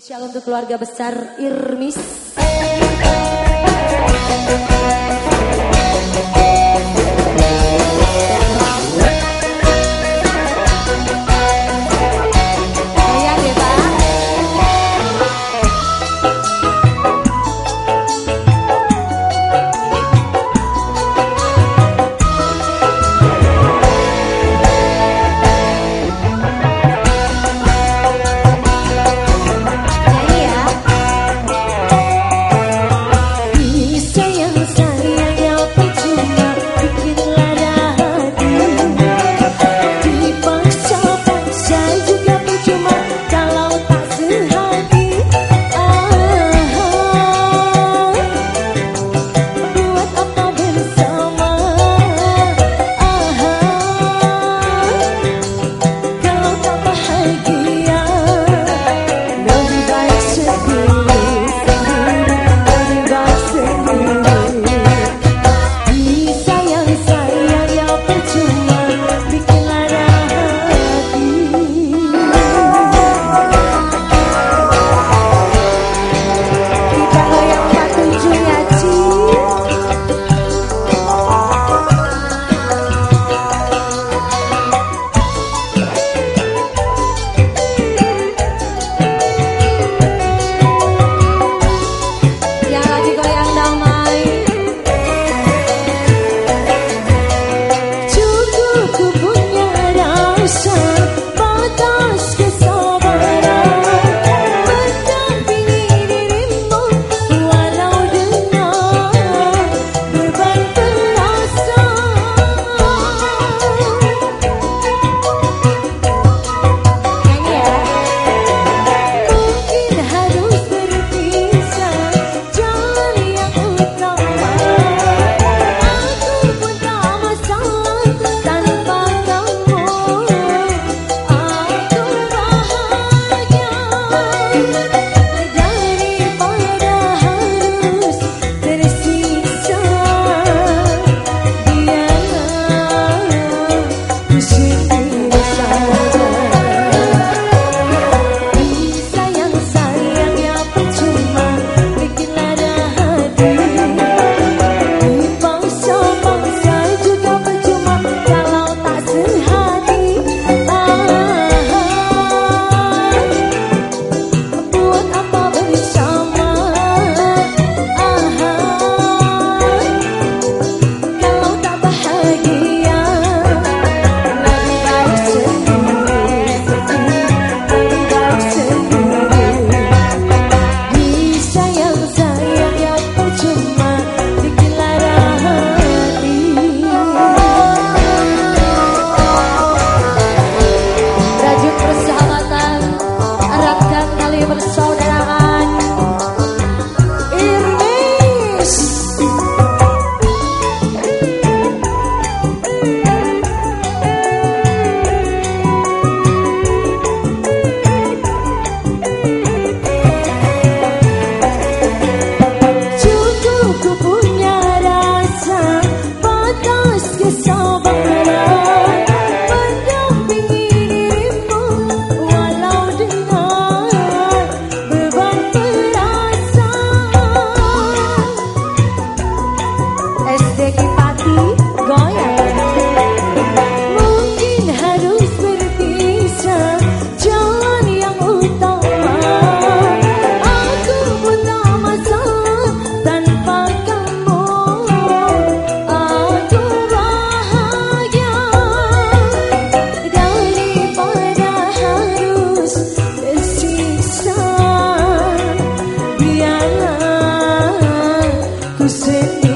Spesial untuk keluarga besar Irmis. sing.